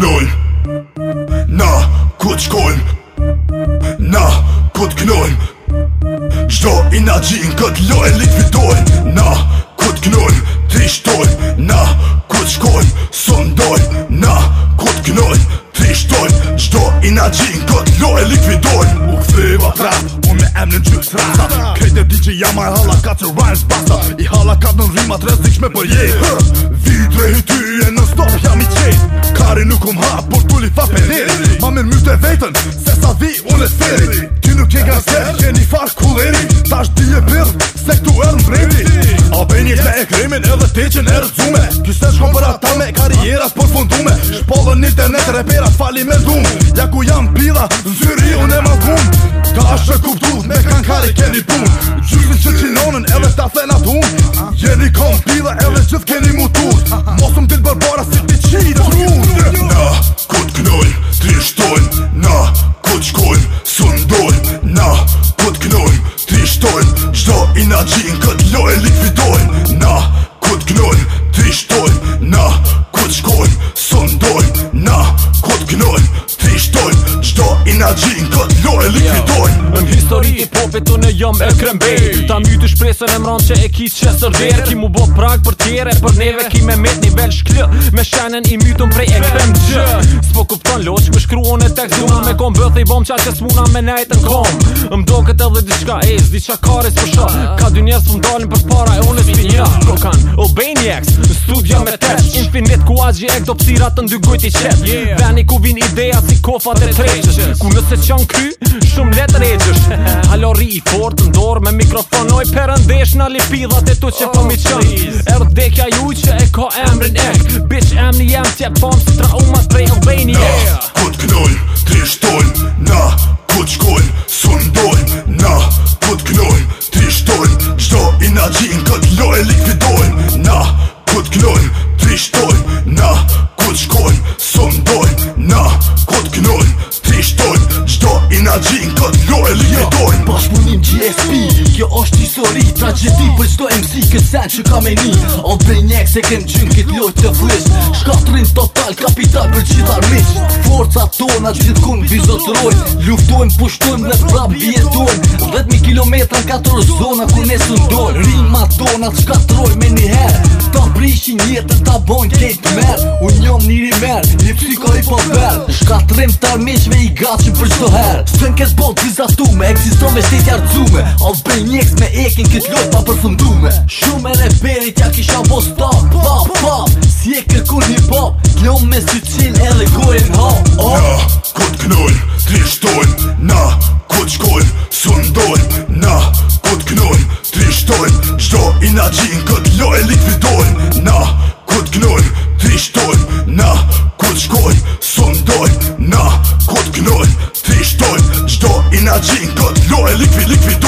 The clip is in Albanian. knojm Na, ku të shkojm Na, ku të knojm Gjdo i na gjin këtë lojn li të Na, ku të knojm Tri shtojm Na, ku të shkojm Së ndojm Na, ku të knojm Tri shtojm Gjdo i na gjin këtë lojn li të vitojm U këtë i va me em në gjyks rata Kajtë e di që jama e halakat që rajnë s'pasa I halakat në rrimat rëzik për jetë Vitre hitu kum ha, por tu li fa pederi Ma mirë mjus dhe vetën, se sa dhi unë e sferit Ti nuk je gazet, je një farë kulleri Ta është di e birë, se këtu e në breti A ben jetë me e kremin edhe të që në rëzume Kyste shko për ata me karierat për fundume Shpo internet, reperat fali me dhumë Ja ku jam pila, në zyri unë e ma dhumë dhe keni pun Gjusë që qinonën Edhe e shta thena të Jeni kom pila e gjithë keni mutur Mosëm dhe bërbara si ti qitë të Na, ku të knojnë, Na, ku të shkojnë, Na, ku të knojnë, Gjdo i na Na, ku të popit në jam e krembej Ta mjë shpresën e mranë që e ki që sërderë Ki mu bo prak për tjere për neve Ki me met një vel Me shenën i mjë prej e krem gjë Spo kupton loq me shkru e tek zuna Me kom bëth e i bom qa që smuna me najtë në kom Më do këtë edhe diçka ez, diçka kare së shatë Ka dy njerës më dalin për para e unë e një Kokan, obejn mjekës Në studio me tesh Infinit ku a gjek do pësirat të ndygujt i qep yeah. Veni ku vin ideja si kofat e treqës Ku nëse qën ky, shumë let regjës Halo ri i fort, ndorë me mikrofonoj Perëndesh në lipidhat e tu që pëmi po oh, qën Erdekja ju që e ka emrin ek Bitch emni jem që e pëm si trauma prej Albania yeah. Kut knoj shtoj Na, ku shkoj na gjin këtë lo e li e dojnë Pas punim GSP, kjo është histori Tragedi për qdo MC këtë sen që ka me ni On për njekë se kem gjin këtë loj të flis Shkatrin total kapital për qit armis Forca tona gjithë kun vizotroj Luftojnë, pushtojnë dhe prap vjetojnë Vetëmi kilometra në katër zona ku ne së ndojnë Rima tona të shkatroj me njëherë Ta prishin jetën ta bojnë kejtë merë Unë njëm njëri po të armishve i gacin për qdo Sën kesh bol të gjizastume Eksiston me shtetja rëcume Al të bëj njekës me ekin këtë lot pa përfundume Shume në berit ja kisha po stop Pop, pop, si e kërkur një pop Klon me si qil e dhe gojnë ha oh. Na, ku të knojnë, Na, ku të shkojnë, Na, ku të knojnë, të Qdo i na gjinë, këtë e likvidojnë Na, ku të knojnë, Dzień god, loe, Liquid, liquid.